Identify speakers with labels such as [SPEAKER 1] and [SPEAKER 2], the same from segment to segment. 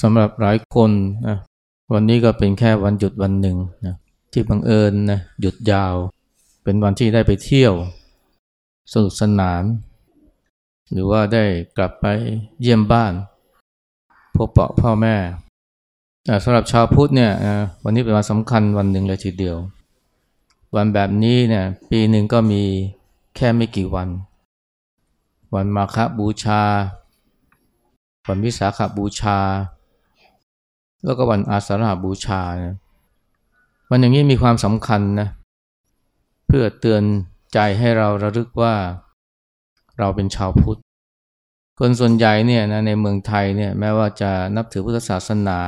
[SPEAKER 1] สำหรับหลายคนนะวันนี้ก็เป็นแค่วันหยุดวันหนึ่งนะที่บังเอิญนะหยุดยาว เป็นวันที่ได้ไปเที่ยว สนุกสนาน หรือว่าได้กลับไปเยี่ยมบ้าน พบเปาะพ่อแม่สำหรับชาวพุทธเนี่ยวันนี้เป็นวันสำคัญวันหนึ่งเลยทีเดียว วันแบบนี้เนี่ยปีหนึ่งก็มีแค่ไม่กี่วัน วันมาฆบูชา วันวิสาขบูชา แล้วก็วันอาสาฬหบูชานะวันอย่างนี้มีความสำคัญนะเพื่อเตือนใจให้เราระลึกว่าเราเป็นชาวพุทธ คนส่วนใหญ่เนี่ยนะในเมืองไทยเนี่ยแม้ว่าจะนับถือพุทธศาสนา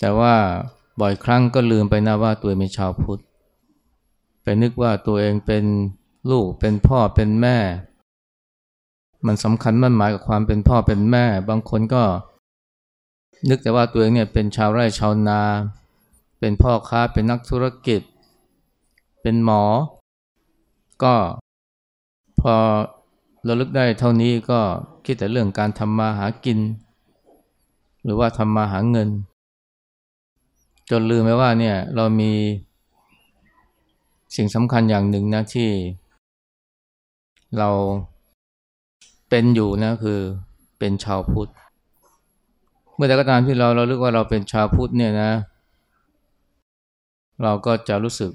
[SPEAKER 1] แต่ว่าบ่อยครั้งก็ลืมไปนะว่าตัวเองเป็นชาวพุทธไปนึกว่าตัวเองเป็นลูกเป็นพ่อเป็นแม่ มันสำคัญมั่นหมายกับความเป็นพ่อเป็นแม่ บางคนก็ นึกแต่ว่าตัวเองเนี่ยเป็นชาวไร่ชาวนา เป็นพ่อค้าเป็นนักธุรกิจ เป็นหมอ ก็พอเราลึกได้เท่านี้ก็คิดแต่เรื่องการทำมาหากิน หรือว่าทำมาหาเงิน จนลืมไปว่าเนี่ยเรามีสิ่งสำคัญอย่างหนึ่งนะที่ เราเป็นอยู่นะคือเป็นชาวพุทธ มื่อใดก็ตามที่เราเราเรียกว่าเราเป็นชาวพุทธเนี่ยนะ เราก็จะรู้สึก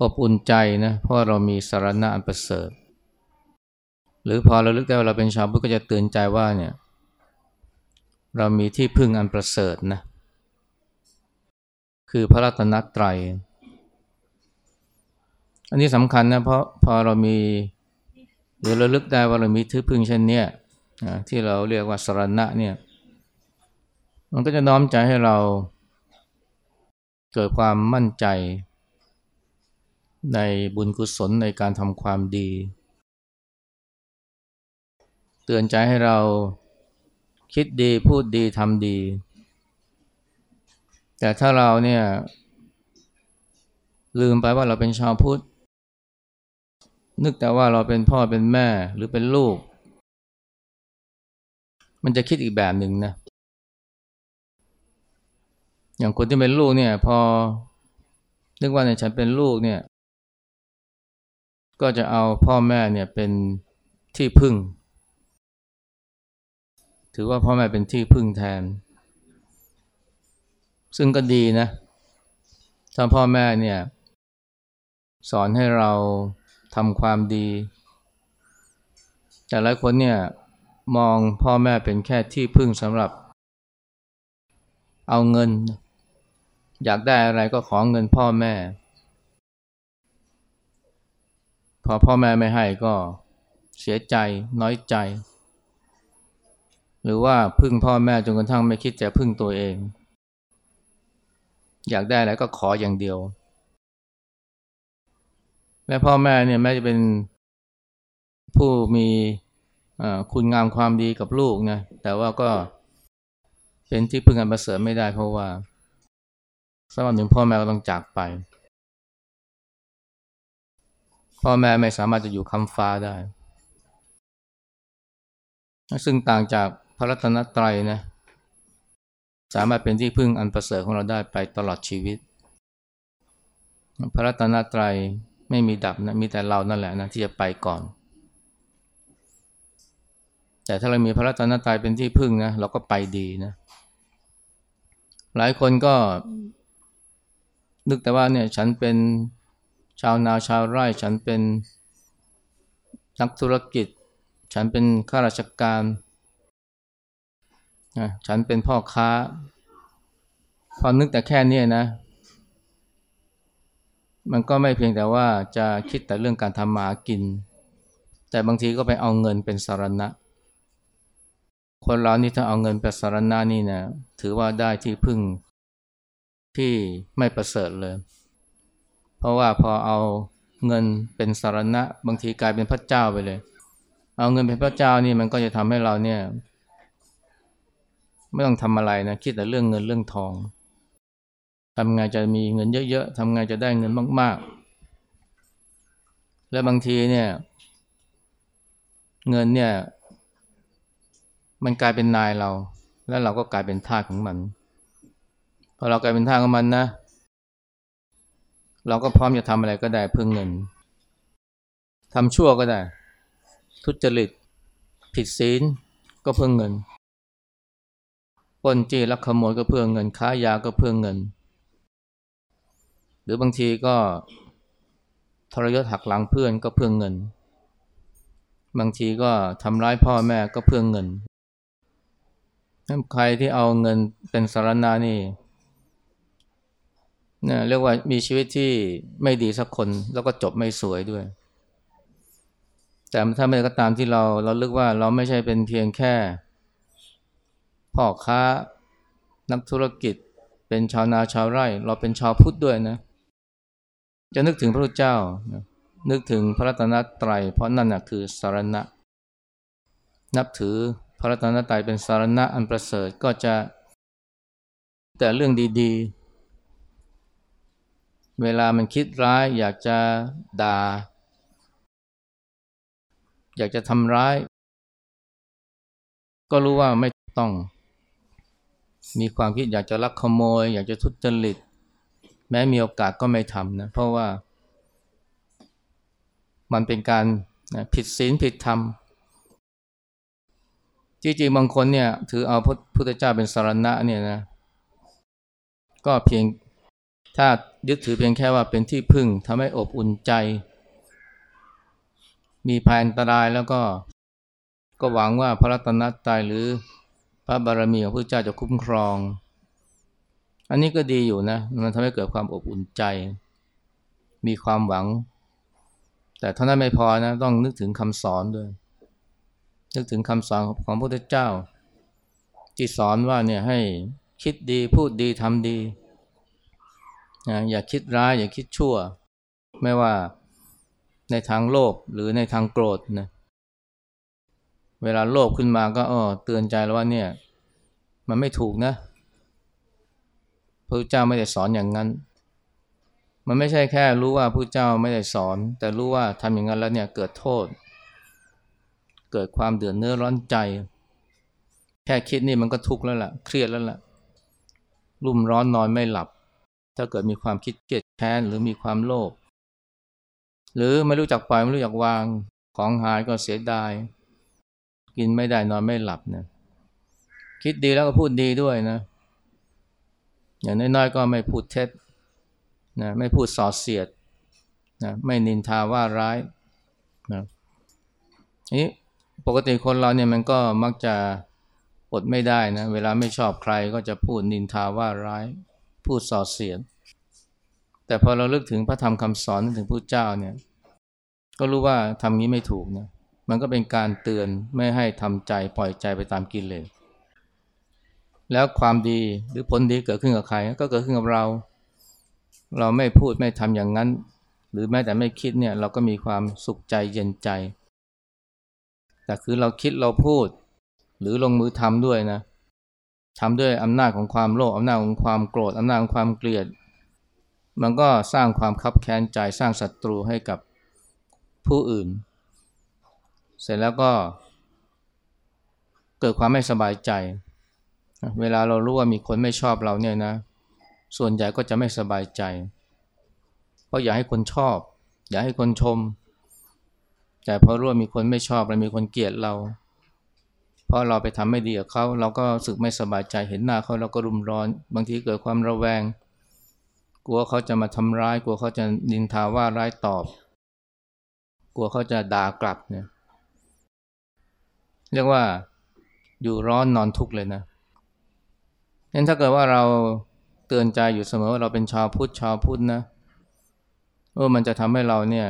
[SPEAKER 1] อบอุ่นใจนะเพราะเรามีสารณะอันประเสริฐ หรือพอเราลึกได้ว่าเราเป็นชาวพุทธก็จะเตือนใจว่าเนี่ย เรามีที่พึ่งอันประเสริฐนะคือพระรัตนตรัย อันนี้สำคัญนะเพราะพอเรามีหรือเระลึกได้ว่าเรามีที่พึ่งเช่นเนี้ที่เราเรียกว่าสรณะเนี่ย มันก็จะน้อมใจให้เราเกิดความมั่นใจ ในบุญกุศลในการทำความดี เตือนใจให้เราคิดดีพูดดีทำดี แต่ถ้าเราเนี่ยลืมไปว่าเราเป็นชาวพุทธ นึกแต่ว่าเราเป็นพ่อเป็นแม่หรือเป็นลูก มันจะคิดอีกแบบหนึ่งนะ อย่างคนที่เป็นลูกเนี่ย พอนึกว่าเนี่ยฉันเป็นลูกเนี่ย ก็จะเอาพ่อแม่เนี่ยเป็นที่พึ่ง ถือว่าพ่อแม่เป็นที่พึ่งแทน ซึ่งก็ดีนะ ถ้าพ่อแม่เนี่ย สอนให้เราทำความดี แต่หลายคนเนี่ยมองพ่อแม่เป็นแค่ที่พึ่งสำหรับเอาเงิน อยากได้อะไรก็ขอเงินพ่อแม่ พอพ่อแม่ไม่ให้ก็เสียใจน้อยใจ หรือว่าพึ่งพ่อแม่จนกระทั่งไม่คิดจะพึ่งตัวเอง อยากได้อะไรก็ขออย่างเดียวและพ่อแม่เนี่ยแม้จะเป็นผู้มีคุณงามความดีกับลูกนะแต่ว่าก็เป็นที่พึ่งอันประเสริฐไม่ได้เพราะว่า สักวันหนึ่งพ่อแม่ก็ต้องจากไป พ่อแม่ไม่สามารถจะอยู่คำฟ้าได้ ซึ่งต่างจากพระรัตนตรัยนะสามารถเป็นที่พึ่งอันประเสริฐของเราได้ไปตลอดชีวิต พระรัตนตรัยไม่มีดับนะมีแต่เรานั่นแหละนะที่จะไปก่อน แต่ถ้าเรามีพระรัตนตรัยเป็นที่พึ่งนะเราก็ไปดีนะ หลายคนก็ นึกแต่ว่าเนี่ยฉันเป็นชาวนาชาวไร่ ฉันเป็นนักธุรกิจ ฉันเป็นข้าราชการฉันเป็นพ่อค้า พอนึกแต่แค่นี้นะ มันก็ไม่เพียงแต่ว่าจะคิดแต่เรื่องการทำมากิน แต่บางทีก็ไปเอาเงินเป็นสารณะ คนเรานี่ถ้าเอาเงินเป็นสารณะนี่นะถือว่าได้ที่พึ่ง ที่ไม่ประเสริฐเลย เพราะว่าพอเอาเงินเป็นสารณะ บางทีกลายเป็นพระเจ้าไปเลย เอาเงินเป็นพระเจ้านี่มันก็จะทำให้เราเนี่ย ไม่ต้องทำอะไรนะคิดแต่เรื่องเงินเรื่องทองทำไงจะมีเงินเยอะๆทำไงจะได้เงินมากๆ และบางทีเนี่ย เงินเนี่ย มันกลายเป็นนายเรา แล้วเราก็กลายเป็นทาสของมัน พอเรากลายเป็นทาสของมันนะ เราก็พร้อมจะทำอะไรก็ได้เพื่อเงินทำชั่วก็ได้ ทุจริต ผิดศีลก็เพื่อเงินปนจี้ลักขโมยก็เพื่อเงิน ค้ายาก็เพื่อเงิน หรือบางทีก็ทรยศหักหลังเพื่อนก็เพื่อเงิน บางทีก็ทำร้ายพ่อแม่ก็เพื่อเงิน ใครที่เอาเงินเป็นสารณานี่ นะเรียกว่ามีชีวิตที่ไม่ดีสักคนแล้วก็จบไม่สวยด้วย แต่ถ้าไม่ก็ตามที่เราเราลึกว่าเราไม่ใช่เป็นเพียงแค่พ่อค้านักธุรกิจ เป็นชาวนาชาวไร่ เราเป็นชาวพุทธด้วยนะ จะนึกถึงพระพุทธเจ้า นึกถึงพระรัตนตรัย เพราะนั่นนะคือสารณะ นับถือพระรัตนตรัยเป็นสารณะอันประเสริฐก็จะ แต่เรื่องดีๆ เวลามันคิดร้ายอยากจะด่า อยากจะทำร้าย ก็รู้ว่าไม่ต้อง มีความคิดอยากจะลักขโมย อยากจะทุจริต แม้มีโอกาสก็ไม่ทำนะเพราะว่า มันเป็นการผิดศีลผิดธรรมจริงๆบางคนเนี่ยถือเอาพระพุทธเจ้าเป็นสารณะเนี่ยนะ ก็เพียง ถ้ายึดถือเพียงแค่ว่าเป็นที่พึ่งทำให้อบอุ่นใจ มีภัยอันตรายแล้วก็ ก็หวังว่าพระรัตนตรัยหรือพระบารมีของพระเจ้าจะคุ้มครอง อันนี้ก็ดีอยู่นะ มันทำให้เกิดความอบอุ่นใจ มีความหวัง แต่เท่านั้นไม่พอนะ ต้องนึกถึงคำสอนด้วย นึกถึงคำสอนของพระพุทธเจ้าที่สอนว่าเนี่ยให้คิดดีพูดดีทำดี นะอย่าคิดร้ายอย่าคิดชั่ว ไม่ว่าในทางโลภหรือในทางโกรธนะเวลาโลภขึ้นมาก็อ๋อเตือนใจแล้วว่าเนี่ย มันไม่ถูกนะพระเจ้าไม่ได้สอนอย่างนั้น มันไม่ใช่แค่รู้ว่าพระเจ้าไม่ได้สอน แต่รู้ว่าทำอย่างนั้นแล้วเนี่ยเกิดโทษ เกิดความเดือดเนื้อร้อนใจ แค่คิดนี่มันก็ทุกข์แล้วล่ะ เครียดแล้วล่ะ รุ่มร้อนนอนไม่หลับ ถ้าเกิดมีความคิดเกลียดแค้นหรือมีความโลภหรือไม่รู้จักปล่อยไม่รู้จักวางของหายก็เสียดาย กินไม่ได้นอนไม่หลับนะคิดดีแล้วก็พูดดีด้วยนะ อย่างน้อยๆก็ไม่พูดเท็จนะไม่พูดส่อเสียดนะไม่นินทาว่าร้ายนะนี้ปกติคนเราเนี่ยมันก็มักจะอดไม่ได้นะ เวลาไม่ชอบใครก็จะพูดนินทาว่าร้าย พูดส่อเสียด แต่พอเราลึกถึงพระธรรมคำสอนถึงพระเจ้าเนี่ย ก็รู้ว่าทำนี้ไม่ถูกนะ มันก็เป็นการเตือนไม่ให้ทำใจปล่อยใจไปตามกิเลส แล้วความดีหรือผลดีเกิดขึ้นกับใคร ก็เกิดขึ้นกับเรา เราไม่พูดไม่ทำอย่างนั้น หรือแม้แต่ไม่คิดเนี่ยเราก็มีความสุขใจเย็นใจ แต่คือเราคิดเราพูดหรือลงมือทำด้วยนะ ทำด้วยอำนาจของความโลภอำนาจของความโกรธอำนาจของความเกลียด มันก็สร้างความคับแค้นใจสร้างศัตรูให้กับผู้อื่น เสร็จแล้วก็เกิดความไม่สบายใจ เวลาเรารู้ว่ามีคนไม่ชอบเราเนี่ยนะ ส่วนใหญ่ก็จะไม่สบายใจ เพราะอยากให้คนชอบ อยากให้คนชม แต่พอรู้ว่ามีคนไม่ชอบและมีคนเกลียดเรา เพราะเราไปทำไม่ดีกับเขาเราก็สึกไม่สบายใจเห็นหน้าเขาเราก็รุมร้อน บางทีเกิดความระแวง กลัวเขาจะมาทำร้าย กลัวเขาจะนินทาว่าร้ายตอบ กลัวเขาจะด่ากลับเนี่ยเรียกว่าอยู่ร้อนนอนทุกข์เลยนะงั้นถ้าเกิดว่าเราเตือนใจอยู่เสมอว่าเราเป็นชาวพุทธชาวพุทธนะว่ามันจะทำให้เราเนี่ย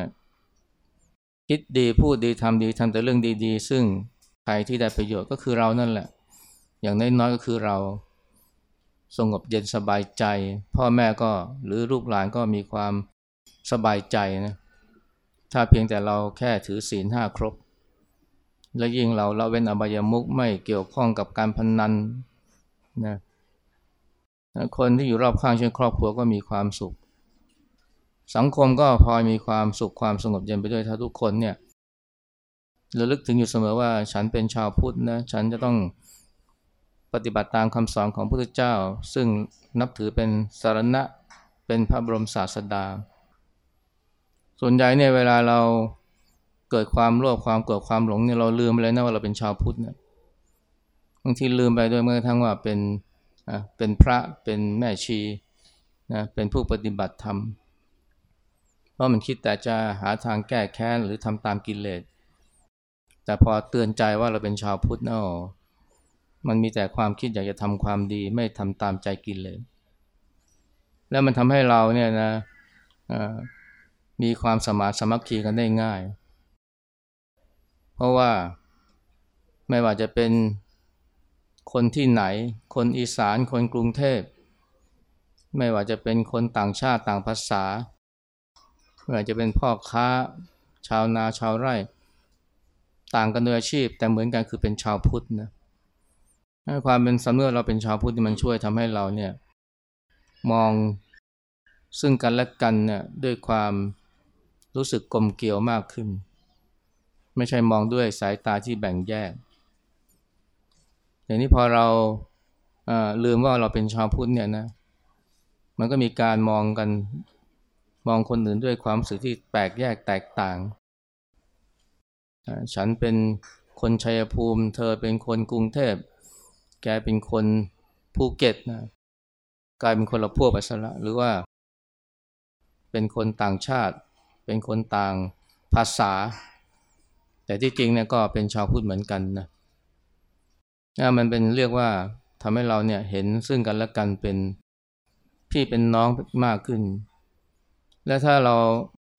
[SPEAKER 1] คิดดีพูดดีทำดีทำแต่เรื่องดี ๆ ซึ่ง รที่ได้ประโยชน์ก็คือเรานั่นแหละ อย่างน้อยๆก็คือเราสงบเย็นสบายใจ พ่อแม่ก็หรือลูกหลานก็มีความสบายใจนะถ้าเพียงแต่เราแค่ถือศีลห้าครบ และยิ่งเราเราเว้นอบายามุกไม่เกี่ยวข้องกับการพนนันนะคนที่อยู่รอบข้างเช่นครอบครัวก็มีความสุข สังคมก็พลอยมีความสุขความสงบเย็นไปด้วยถ้าทุกคนเนี่ย ระลึกถึงอยู่เสมอว่าฉันเป็นชาวพุทธนะ ฉันจะต้องปฏิบัติตามคำสอนของพระพุทธเจ้า ซึ่งนับถือเป็นสารณะเป็นพระบรมศาสดา ส่วนใหญ่เนี่ยเวลาเราเกิดความโลภความโกรธความหลงเนี่ยเราลืมไปเลยนะว่าเราเป็นชาวพุทธเนี่ยบางทีลืมไปด้วยเมื่อทั้งว่าเป็นอะเป็นพระเป็นแม่ชีนะเป็นผู้ปฏิบัติธรรมเพราะมันคิดแต่จะหาทางแก้แค้นหรือทำตามกิเลส แต่พอเตือนใจว่าเราเป็นชาวพุทธเนาะมันมีแต่ความคิดอยากจะทำความดีไม่ทำตามใจกินเลสแล้วมันทำให้เราเนี่ยนะมีความสมาสมัคคีกันได้ง่าย เพราะว่าไม่ว่าจะเป็นคนที่ไหน คนอีสาน คนกรุงเทพ ไม่ว่าจะเป็นคนต่างชาติต่างภาษา ไม่ว่าจะเป็นพ่อค้า ชาวนาชาวไร่ ต่างกันโดยอาชีพ แต่เหมือนกันคือเป็นชาวพุทธนะความเป็นสำเนึกเราเป็นชาวพุทธมันช่วยทำให้เราเนี่ยมองซึ่งกันและกันเนี่ยด้วยความรู้สึกกลมเกลียวมากขึ้น ไม่ใช่มองด้วยสายตาที่แบ่งแยกอย่างนี้พอเราลืมว่าเราเป็นชาวพุทธเนี่ยนะมันก็มีการมองกันมองคนอื่นด้วยความรู้สึกที่แปลกแยกแตกต่าง ฉันเป็นคนชัยภูมิ เธอเป็นคนกรุงเทพ แกเป็นคนภูเก็ตนะกลายเป็นคนละพวกไปซะละหรือว่า เป็นคนต่างชาติ เป็นคนต่างภาษา แต่ที่จริงเนี่ยก็เป็นชาวพุทธเหมือนกันนะนะมันเป็นเรียกว่าทำให้เราเนี่ยเห็นซึ่งกันและกันเป็นพี่เป็นน้องมากขึ้น และถ้าเรา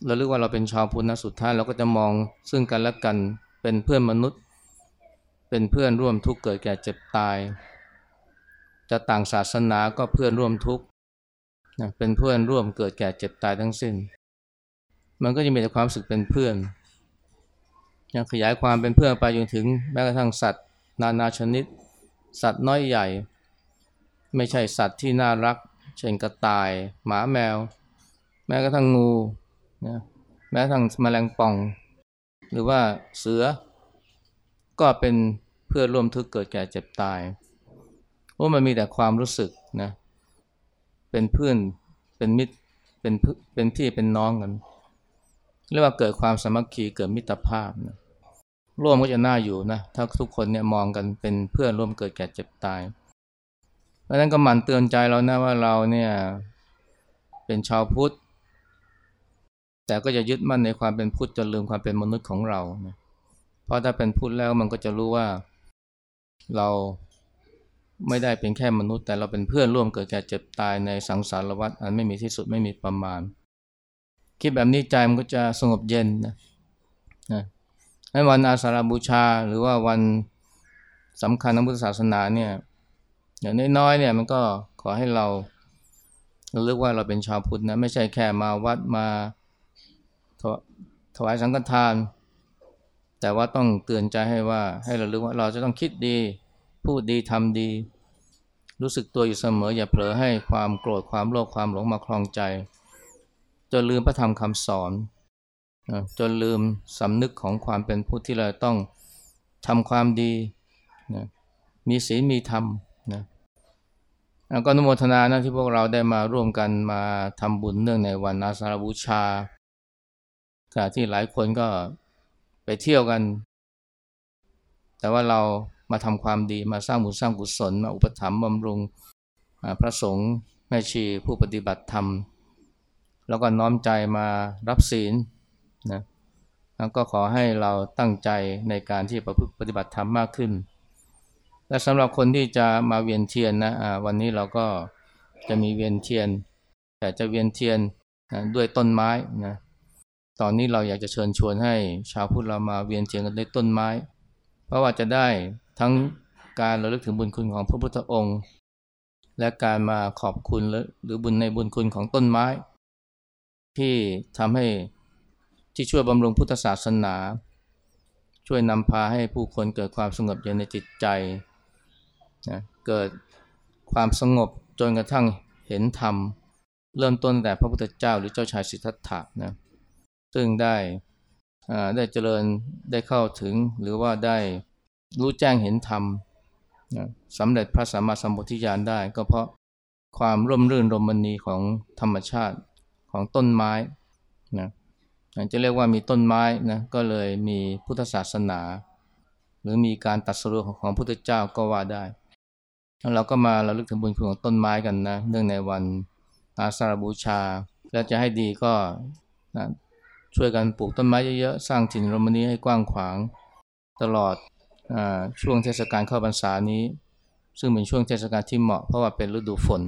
[SPEAKER 1] เราเรียกว่าเราเป็นชาวพุทธนะสุดท้ายเราก็จะมองซึ่งกันและกันเป็นเพื่อนมนุษย์ เป็นเพื่อนร่วมทุกข์เกิดแก่เจ็บตาย จะต่างศาสนาก็เพื่อนร่วมทุกข์เป็นเพื่อนร่วมเกิดแก่เจ็บตายทั้งสิ้น มันก็จะมีแต่ความสึกเป็นเพื่อนยังขยายความเป็นเพื่อนไปจนถึงแม้กระทั่งสัตว์ นานาชนิด สัตว์น้อยใหญ่ ไม่ใช่สัตว์ที่น่ารัก เช่นกระต่าย หมาแมว แม้กระทั่งงู นะแม้ทั่งแมลงป่อง หรือว่าเสือ ก็เป็นเพื่อร่วมทุกข์เกิดแก่เจ็บตายว่ามันมีแต่ความรู้สึกนะเป็นเพื่อนเป็นมิตรเป็นเป็นพี่เป็นน้องกันเรียกว่าเกิดความสมัคคีเกิดมิตรภาพนะร่วมก็จะน่าอยู่นะถ้าทุกคนเนี่ยมองกันเป็นเพื่อนร่วมเกิดแก่เจ็บตายเพราะนั้นก็หมั่นเตือนใจเรานะว่าเราเนี่ยเป็นชาวพุทธ แต่ก็จะยึดมั่นในความเป็นพุทธจนลืมความเป็นมนุษย์ของเรานะเพราะถ้าเป็นพุทธแล้วมันก็จะรู้ว่าเราไม่ได้เป็นแค่มนุษย์ แต่เราเป็นเพื่อนร่วมเกิดแก่เจ็บตายในสังสารวัฏอันไม่มีที่สุดไม่มีประมาณ คิดแบบนี้ใจมันก็จะสงบเย็นนะนะให้วันอาสาฬบูชาหรือว่าวันสำคัญทางพุทธศาสนาเนี่ยอย่างน้อยๆเนี่ยมันก็ขอให้เราเราเรียกว่าเราเป็นชาวพุทธนะไม่ใช่แค่มาวัดมา ถวายสังฆทาน แต่ว่าต้องเตือนใจให้ว่าให้เรารู้ว่าเราจะต้องคิดดี พูดดีทำดี รู้สึกตัวอยู่เสมอ อย่าเผลอให้ความโกรธความโลภความหลงมาคลองใจจนลืมพระธรรมคำสอนจนลืมสำนึกของความเป็นผู้ที่เราต้องทำความดีนะมีศีลมีธรรมนะก็นุโมทนานะที่พวกเราได้มาร่วมกันมาทำบุญเนื่องในวันอาสาฬบูชา ขณะที่หลายคนก็ไปเที่ยวกัน แต่ว่าเรามาทำความดีมาสร้างบุญสร้างกุศลมาอุปถัมภ์บำรุงพระสงฆ์แม่ชีผู้ปฏิบัติธรรม แล้วก็น้อมใจมารับศีลนะแล้วก็ขอให้เราตั้งใจในการที่ประพฤติปฏิบัติธรรมมากขึ้น และสำหรับคนที่จะมาเวียนเทียนนะวันนี้เราก็จะมีเวียนเทียน แต่จะเวียนเทียนนะด้วยต้นไม้นะ ตอนนี้เราอยากจะเชิญชวนให้ชาวพุทธเรามาเวียนเทียนกันด้วยต้นไม้ เพราะว่าจะได้ทั้งการระลึกถึงบุญคุณของพระพุทธองค์ และการมาขอบคุณหรือบุญในบุญคุณของต้นไม้ ที่ทำให้ที่ช่วยบำรุงพุทธศาสนา ช่วยนำพาให้ผู้คนเกิดความสงบเย็นในจิตใจนะเกิดความสงบจนกระทั่งเห็นธรรม เริ่มต้นแต่พระพุทธเจ้าหรือเจ้าชายสิทธัตถะนะ ซึ่งได้ได้เจริญได้เข้าถึงหรือว่าได้รู้แจ้งเห็นธรรมสำเร็จพระสัมมาสัมพุทธญาณได้ ก็เพราะความร่มรื่นรมณีของธรรมชาติของต้นไม้นะจะเรียกว่ามีต้นไม้นะก็เลยมีพุทธศาสนา หรือมีการตัดสรุปของพระพุทธเจ้าก็ว่าได้แล้วเราก็มาเราลึกถึงบุญคุณของต้นไม้กันนะเนื่องในวันอาสาฬบูชา แล้วจะให้ดีก็นะ ช่วยกันปลูกต้นไม้เยอะๆ สร้างถิ่นรมณีให้กว้างขวาง ตลอดอช่วงเทศกาลเข้าพรรษานี้ ซึ่งเป็นช่วงเทศกาลที่เหมาะเพราะว่าเป็นฤดูฝน